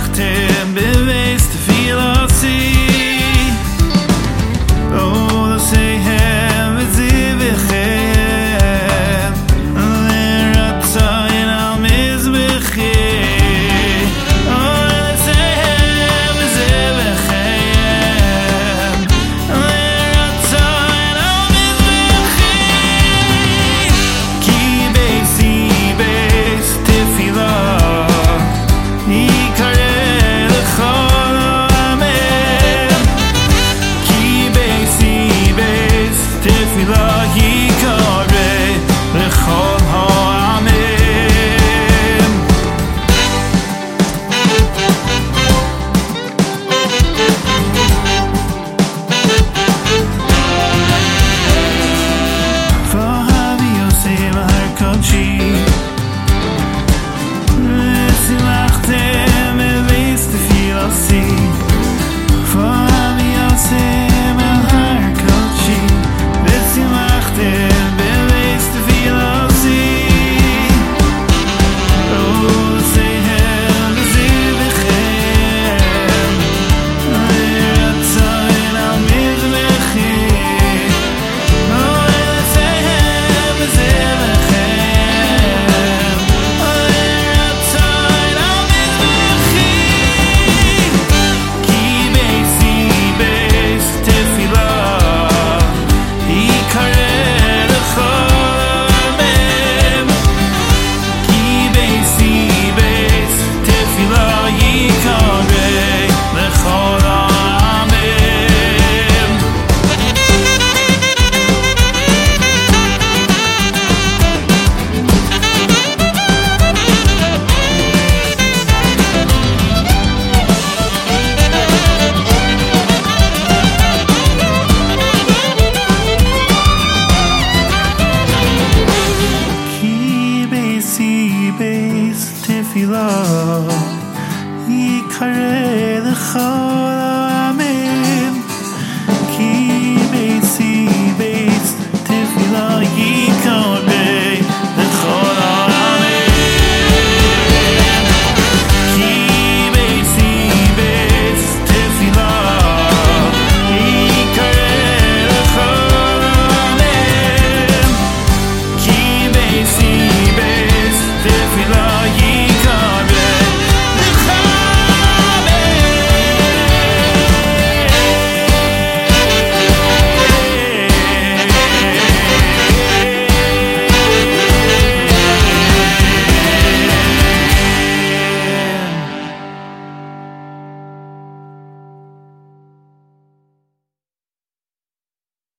nachdem bin si beis tefillah Yikare lecha